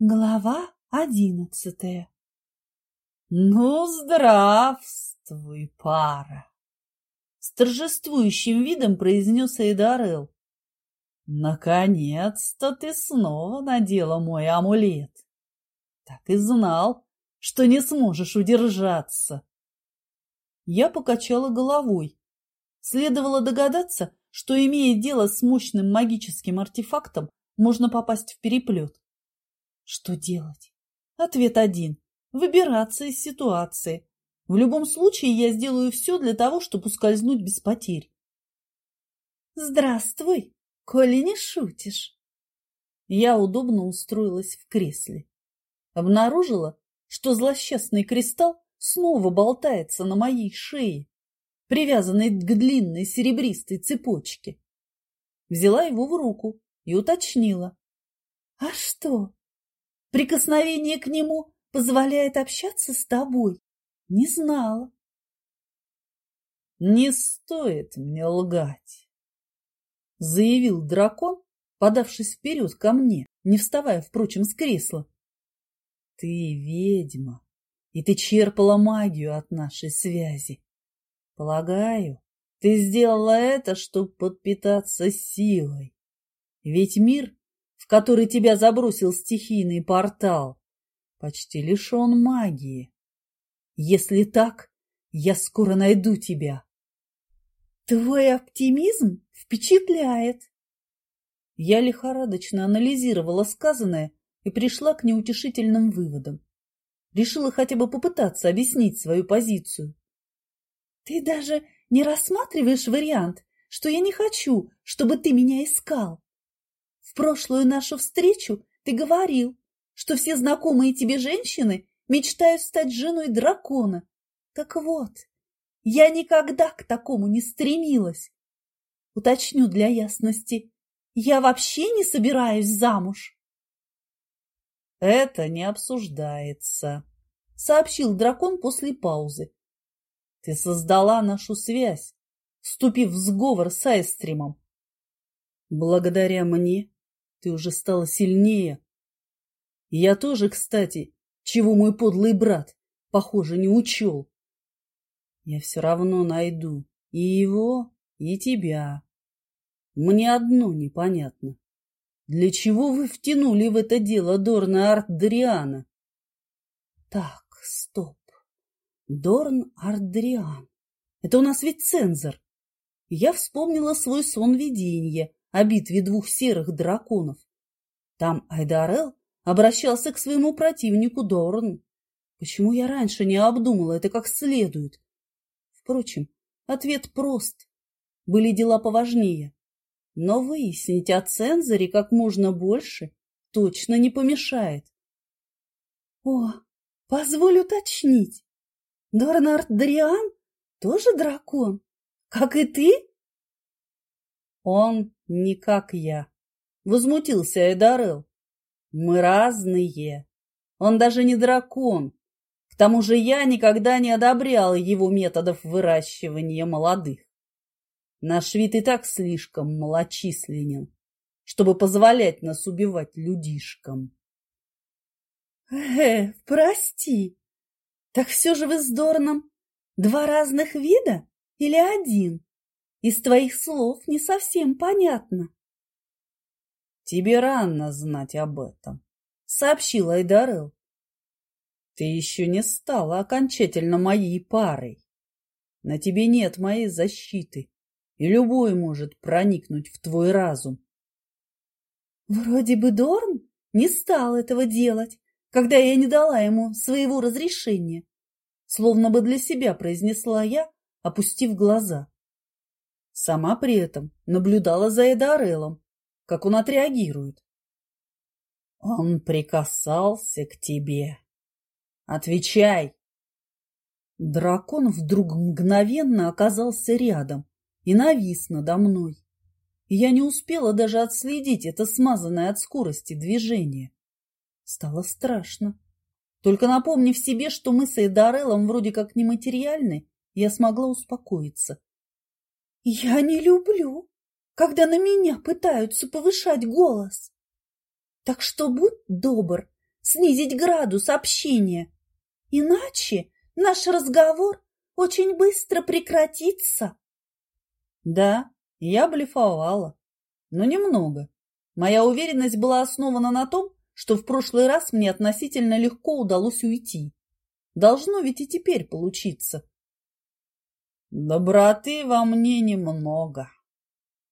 Глава одиннадцатая «Ну, здравствуй, пара!» С торжествующим видом произнес Эйдарел. «Наконец-то ты снова надела мой амулет. Так и знал, что не сможешь удержаться». Я покачала головой. Следовало догадаться, что, имея дело с мощным магическим артефактом, можно попасть в переплет. Что делать? Ответ один – выбираться из ситуации. В любом случае я сделаю все для того, чтобы ускользнуть без потерь. Здравствуй, коли не шутишь. Я удобно устроилась в кресле. Обнаружила, что злосчастный кристалл снова болтается на моей шее, привязанной к длинной серебристой цепочке. Взяла его в руку и уточнила. — А что, Прикосновение к нему позволяет общаться с тобой. Не знала. Не стоит мне лгать, заявил дракон, подавшись вперед ко мне, не вставая, впрочем, с кресла. Ты ведьма, и ты черпала магию от нашей связи. Полагаю, ты сделала это, чтобы подпитаться силой. Ведь мир который тебя забросил стихийный портал, почти лишен магии. Если так, я скоро найду тебя. Твой оптимизм впечатляет. Я лихорадочно анализировала сказанное и пришла к неутешительным выводам. Решила хотя бы попытаться объяснить свою позицию. Ты даже не рассматриваешь вариант, что я не хочу, чтобы ты меня искал. В прошлую нашу встречу ты говорил, что все знакомые тебе женщины мечтают стать женой дракона. Так вот, я никогда к такому не стремилась. Уточню для ясности, я вообще не собираюсь замуж. Это не обсуждается, сообщил дракон после паузы. Ты создала нашу связь, вступив в сговор с Айстримом. Благодаря мне ты уже стала сильнее. я тоже, кстати, чего мой подлый брат, похоже, не учел. Я все равно найду и его, и тебя. Мне одно непонятно. Для чего вы втянули в это дело Дорна Артдриана? Так, стоп. Дорн Артдриан. Это у нас ведь цензор. Я вспомнила свой сон видения о битве двух серых драконов. Там Айдарел обращался к своему противнику Дорн. Почему я раньше не обдумала это как следует? Впрочем, ответ прост. Были дела поважнее. Но выяснить о цензоре как можно больше точно не помешает. О, позволь уточнить. Дорнард Дриан тоже дракон, как и ты? Он не как я. Возмутился Эдарел. Мы разные. Он даже не дракон. К тому же я никогда не одобрял его методов выращивания молодых. Наш вид и так слишком малочисленен, чтобы позволять нас убивать людишкам. Э, прости. Так все же вы с Дорном два разных вида или один? Из твоих слов не совсем понятно. Тебе рано знать об этом, сообщил Айдарел. Ты еще не стала окончательно моей парой. На тебе нет моей защиты, и любой может проникнуть в твой разум. Вроде бы Дорн не стал этого делать, когда я не дала ему своего разрешения, словно бы для себя произнесла я, опустив глаза. Сама при этом наблюдала за Эдарелом, как он отреагирует. Он прикасался к тебе. Отвечай! Дракон вдруг мгновенно оказался рядом и навис надо мной. Я не успела даже отследить это смазанное от скорости движение. Стало страшно. Только напомнив себе, что мы с Эйдарелом вроде как нематериальны, я смогла успокоиться. Я не люблю, когда на меня пытаются повышать голос. Так что будь добр, снизить градус общения. Иначе наш разговор очень быстро прекратится. Да, я блефовала, но немного. Моя уверенность была основана на том, что в прошлый раз мне относительно легко удалось уйти. Должно ведь и теперь получиться. Доброты во мне немного.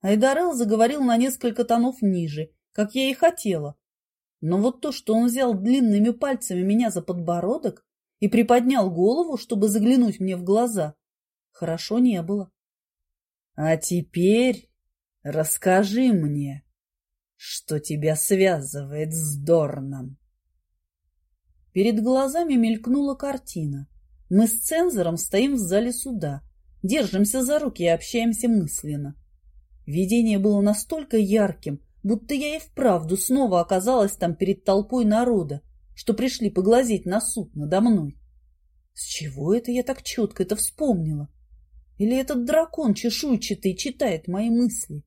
Айдарел заговорил на несколько тонов ниже, как я и хотела. Но вот то, что он взял длинными пальцами меня за подбородок и приподнял голову, чтобы заглянуть мне в глаза, хорошо не было. А теперь расскажи мне, что тебя связывает с Дорном. Перед глазами мелькнула картина. Мы с цензором стоим в зале суда, держимся за руки и общаемся мысленно. Видение было настолько ярким, будто я и вправду снова оказалась там перед толпой народа, что пришли поглазеть на суд надо мной. С чего это я так четко это вспомнила? Или этот дракон чешуйчатый читает мои мысли?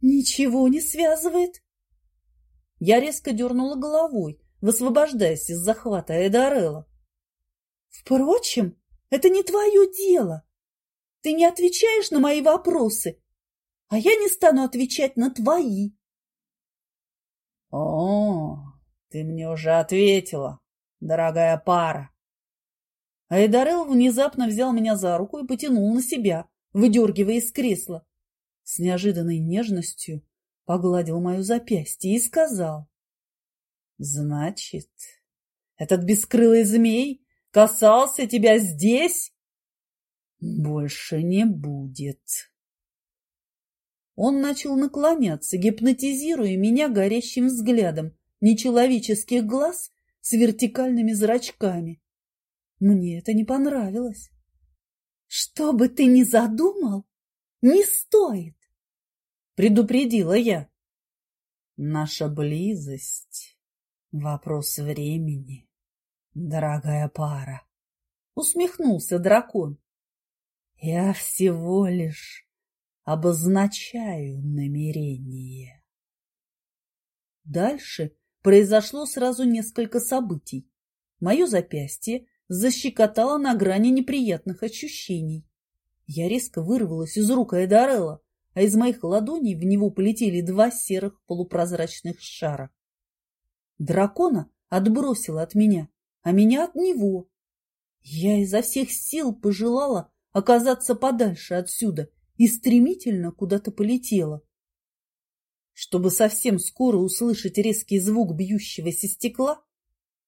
Ничего не связывает. Я резко дернула головой, высвобождаясь из захвата Эдарелла. Впрочем, это не твое дело. Ты не отвечаешь на мои вопросы, а я не стану отвечать на твои. О, ты мне уже ответила, дорогая пара. Айдарел внезапно взял меня за руку и потянул на себя, выдергивая из кресла. С неожиданной нежностью погладил мое запястье и сказал. «Значит, этот бескрылый змей касался тебя здесь?» «Больше не будет». Он начал наклоняться, гипнотизируя меня горящим взглядом нечеловеческих глаз с вертикальными зрачками. Мне это не понравилось. Что бы ты ни задумал, не стоит, предупредила я. Наша близость — вопрос времени, дорогая пара, усмехнулся дракон. Я всего лишь обозначаю намерение. Дальше произошло сразу несколько событий. Мое запястье защекотало на грани неприятных ощущений. Я резко вырвалась из рук Айдарелла, а из моих ладоней в него полетели два серых полупрозрачных шара. Дракона отбросило от меня, а меня от него. Я изо всех сил пожелала оказаться подальше отсюда и стремительно куда-то полетела. Чтобы совсем скоро услышать резкий звук бьющегося стекла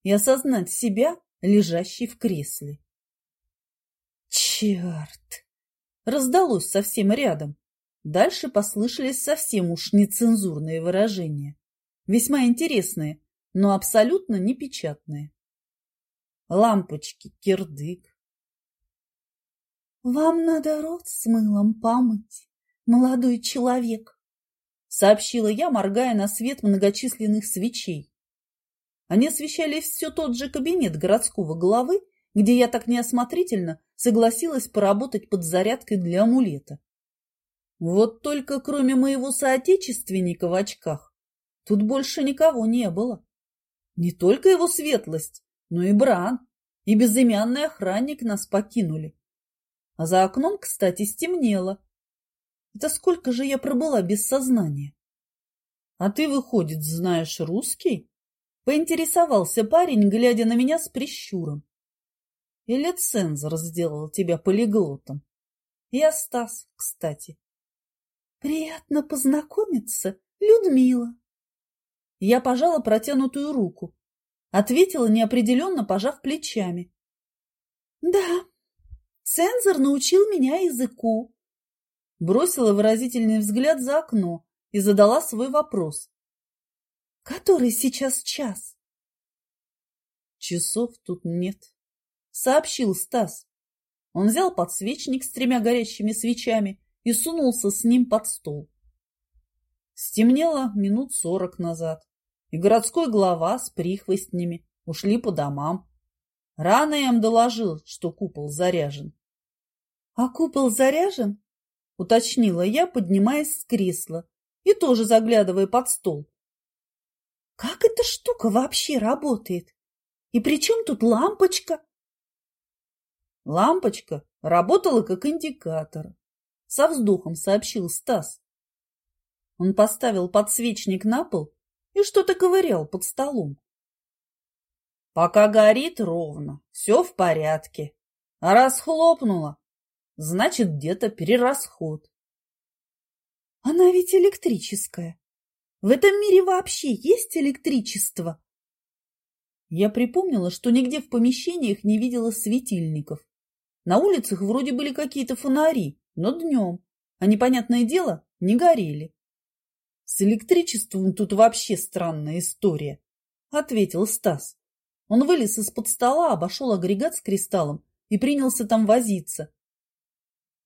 и осознать себя лежащий в кресле. Черт! Раздалось совсем рядом. Дальше послышались совсем уж нецензурные выражения. Весьма интересные, но абсолютно непечатные. Лампочки, кирдык. «Вам надо рот с мылом помыть, молодой человек», — сообщила я, моргая на свет многочисленных свечей. Они освещали все тот же кабинет городского главы, где я так неосмотрительно согласилась поработать под зарядкой для амулета. Вот только кроме моего соотечественника в очках, тут больше никого не было. Не только его светлость, но и Бран, и безымянный охранник нас покинули. А за окном, кстати, стемнело. Это сколько же я пробыла без сознания? А ты, выходит, знаешь русский? Поинтересовался парень, глядя на меня с прищуром. Или цензор сделал тебя полиглотом? Я Стас, кстати. Приятно познакомиться, Людмила. Я пожала протянутую руку. Ответила неопределенно, пожав плечами. Да, цензор научил меня языку. Бросила выразительный взгляд за окно и задала свой вопрос. Который сейчас час? Часов тут нет, сообщил Стас. Он взял подсвечник с тремя горящими свечами и сунулся с ним под стол. Стемнело минут сорок назад, и городской глава с прихвостнями ушли по домам. Рано я им доложил, что купол заряжен. — А купол заряжен? — уточнила я, поднимаясь с кресла и тоже заглядывая под стол. Как эта штука вообще работает? И при чем тут лампочка? Лампочка работала как индикатор. Со вздохом сообщил Стас. Он поставил подсвечник на пол и что-то ковырял под столом. Пока горит ровно, все в порядке. А раз хлопнула, значит, где-то перерасход. Она ведь электрическая. В этом мире вообще есть электричество? Я припомнила, что нигде в помещениях не видела светильников. На улицах вроде были какие-то фонари, но днем, а непонятное дело, не горели. С электричеством тут вообще странная история, ответил Стас. Он вылез из-под стола, обошел агрегат с кристаллом и принялся там возиться.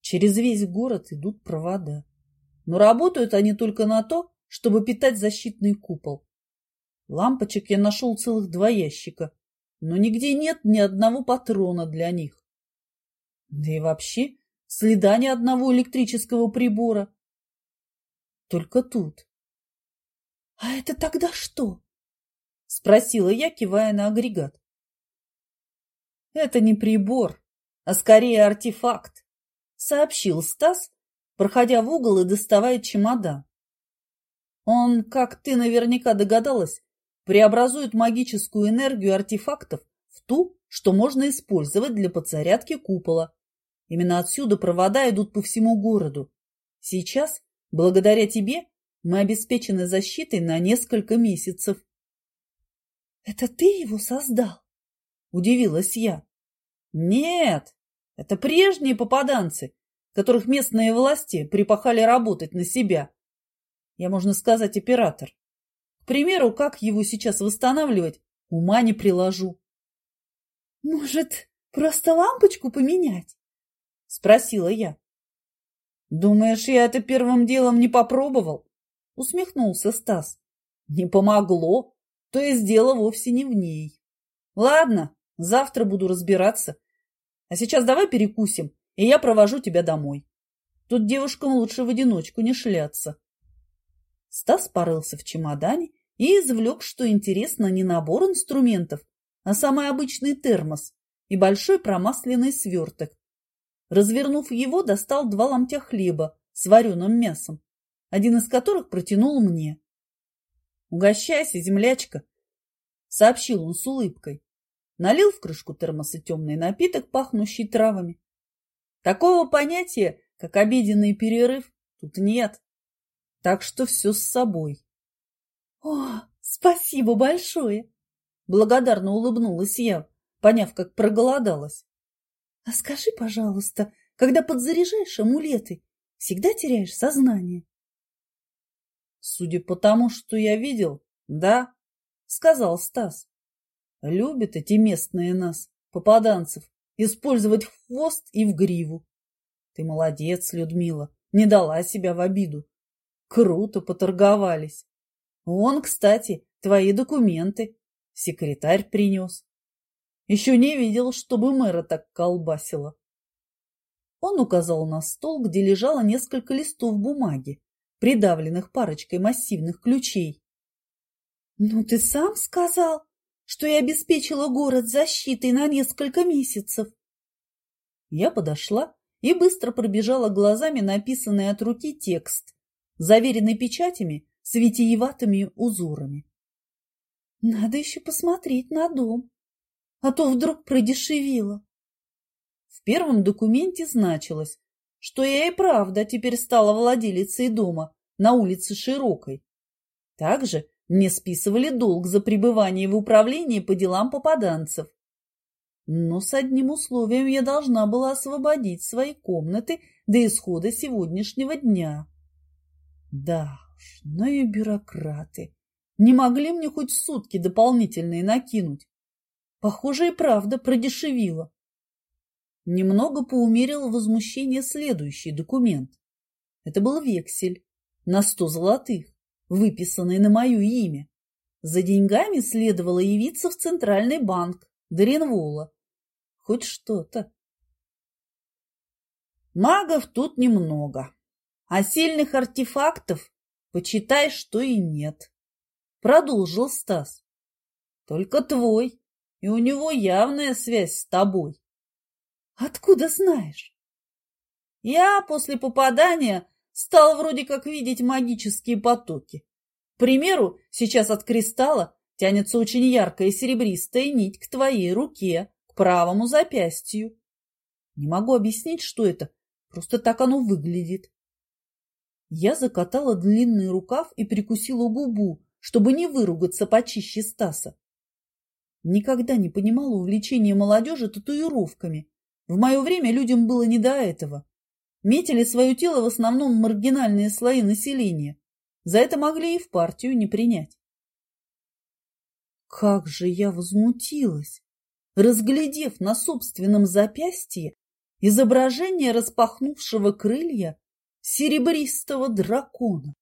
Через весь город идут провода. Но работают они только на то, чтобы питать защитный купол. Лампочек я нашел целых два ящика, но нигде нет ни одного патрона для них. Да и вообще следа ни одного электрического прибора. Только тут. — А это тогда что? — спросила я, кивая на агрегат. — Это не прибор, а скорее артефакт, — сообщил Стас, проходя в угол и доставая чемодан. Он, как ты наверняка догадалась, преобразует магическую энергию артефактов в ту, что можно использовать для подзарядки купола. Именно отсюда провода идут по всему городу. Сейчас, благодаря тебе, мы обеспечены защитой на несколько месяцев. — Это ты его создал? — удивилась я. — Нет, это прежние попаданцы, которых местные власти припахали работать на себя. Я, можно сказать, оператор. К примеру, как его сейчас восстанавливать, ума не приложу. — Может, просто лампочку поменять? — спросила я. — Думаешь, я это первым делом не попробовал? — усмехнулся Стас. — Не помогло, то есть дело вовсе не в ней. Ладно, завтра буду разбираться. А сейчас давай перекусим, и я провожу тебя домой. Тут девушкам лучше в одиночку не шляться. Стас порылся в чемодане и извлек, что интересно, не набор инструментов, а самый обычный термос и большой промасленный сверток. Развернув его, достал два ломтя хлеба с вареным мясом, один из которых протянул мне. «Угощайся, землячка!» — сообщил он с улыбкой. Налил в крышку термоса темный напиток, пахнущий травами. Такого понятия, как обеденный перерыв, тут нет. Так что все с собой. — О, спасибо большое! — благодарно улыбнулась я, поняв, как проголодалась. — А скажи, пожалуйста, когда подзаряжаешь амулеты, всегда теряешь сознание? — Судя по тому, что я видел, да, — сказал Стас. — Любят эти местные нас, попаданцев, использовать в хвост и в гриву. Ты молодец, Людмила, не дала себя в обиду. Круто поторговались. Вон, кстати, твои документы. Секретарь принес. Еще не видел, чтобы мэра так колбасило. Он указал на стол, где лежало несколько листов бумаги, придавленных парочкой массивных ключей. — Ну, ты сам сказал, что я обеспечила город защитой на несколько месяцев. Я подошла и быстро пробежала глазами написанный от руки текст, заверенный печатями с витиеватыми узорами. Надо еще посмотреть на дом, а то вдруг продешевило. В первом документе значилось, что я и правда теперь стала владелицей дома на улице Широкой. Также мне списывали долг за пребывание в управлении по делам попаданцев. Но с одним условием я должна была освободить свои комнаты до исхода сегодняшнего дня. Да уж, ну и бюрократы. Не могли мне хоть сутки дополнительные накинуть. Похоже, и правда продешевило. Немного поумерил возмущение следующий документ. Это был вексель на сто золотых, выписанный на мое имя. За деньгами следовало явиться в Центральный банк Доренвола. Хоть что-то. Магов тут немного. А сильных артефактов, почитай, что и нет. продолжил Стас. Только твой, и у него явная связь с тобой. Откуда знаешь? Я после попадания стал вроде как видеть магические потоки. К примеру, сейчас от кристалла тянется очень яркая серебристая нить к твоей руке, к правому запястью. Не могу объяснить, что это, просто так оно выглядит. Я закатала длинный рукав и прикусила губу, чтобы не выругаться почище Стаса. Никогда не понимала увлечения молодежи татуировками. В мое время людям было не до этого. Метили свое тело в основном маргинальные слои населения. За это могли и в партию не принять. Как же я возмутилась, разглядев на собственном запястье изображение распахнувшего крылья серебристого дракона.